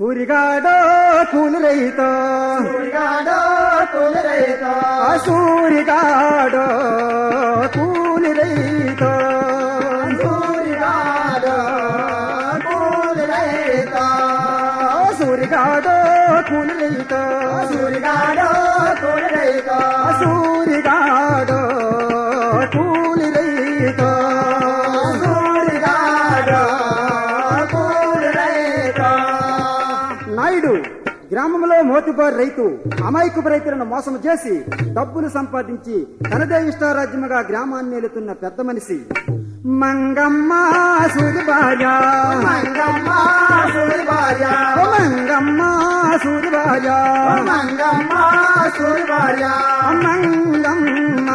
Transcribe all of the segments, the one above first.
సూరిగాడో కూలి రైతో సూరిగాడో కూలి రైతో ఆ సూరిగాడో కూలి రైతో సూరిగాడో కూలి రైతో ఆ సూరిగాడో కూలి రైతో సూరిగాడో కూలి రైతో ఆ సూరిగాడో కూలి నాయుడు గ్రామంలో మోతిబార్ రైతు అమాయకపు రైతులను మోసం చేసి డబ్బులు సంపాదించి తనదే ఇష్టారాజ్యముగా గ్రామాన్ని వెళుతున్న పెద్ద మనిషి మంగమ్మ సూరిబాయ మంగమ్మ సూరిబార్య మంగమ్మ సూరిబాయ మంగమ్మ సూరిబార్య మంగమ్మ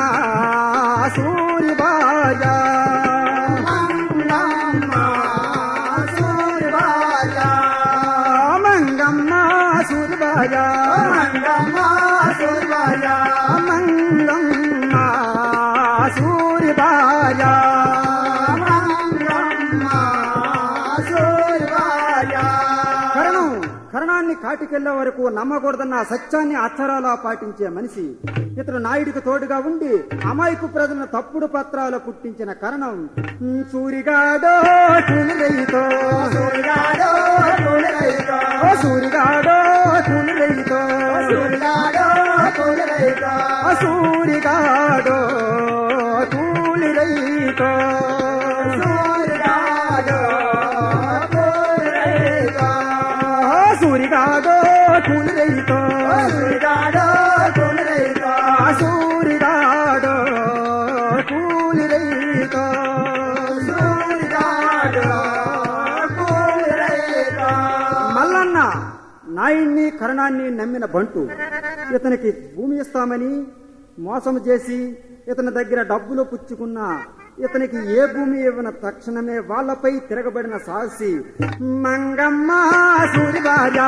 కరణం కరణాన్ని కాటికెళ్ళే వరకు నమ్మకూడదన్న సత్యాన్ని అక్షరాలా పాటించే మనిషి ఇతడు నాయుడికి తోడుగా ఉండి అమాయకు ప్రజలను తప్పుడు పత్రాలు పుట్టించిన కరణం సూరిగాడో కూలిరైతో సూరిగాడో खून रही तो कुल रही तो सूर गाडो कुल रही तो सूर गाडो कुल रही तो सूर गाडो నాయుణ్ణి కరణాన్ని నమ్మిన బంటు. ఇతనికి భూమి ఇస్తామని మోసం చేసి ఇతని దగ్గర డబ్బులు పుచ్చుకున్న ఇతనికి ఏ భూమి ఇవ్వన తక్షణమే వాళ్ళపై తిరగబడిన సాహసి మంగమ్మ సూరిబార్య.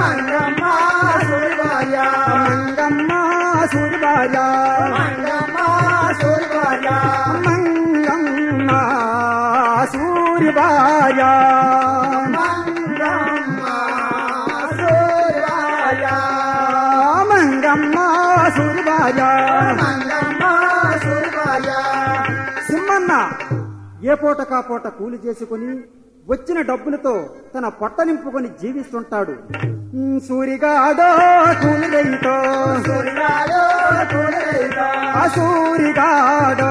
మంగమ్మ మంగమ్మ సూరిబార్య. మంగమ్మ సూరిబార్య. మంగమ్మ సూరిబార్య. సింహన్న ఏ పూట కా పూట కూలి చేసుకుని వచ్చిన డబ్బులతో తన పొట్ట నింపుకొని జీవిస్తుంటాడు. సూరిగాడో కూలి రైతో సూరిగాడో కూలి రైతో ఆ సూరిగాడో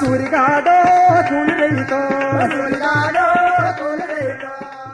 ಸೂರಿಗಾಡೋ ಕುಳಿದೈತೋ ಸೂರಿಗಾಡೋ ಕುಳಿ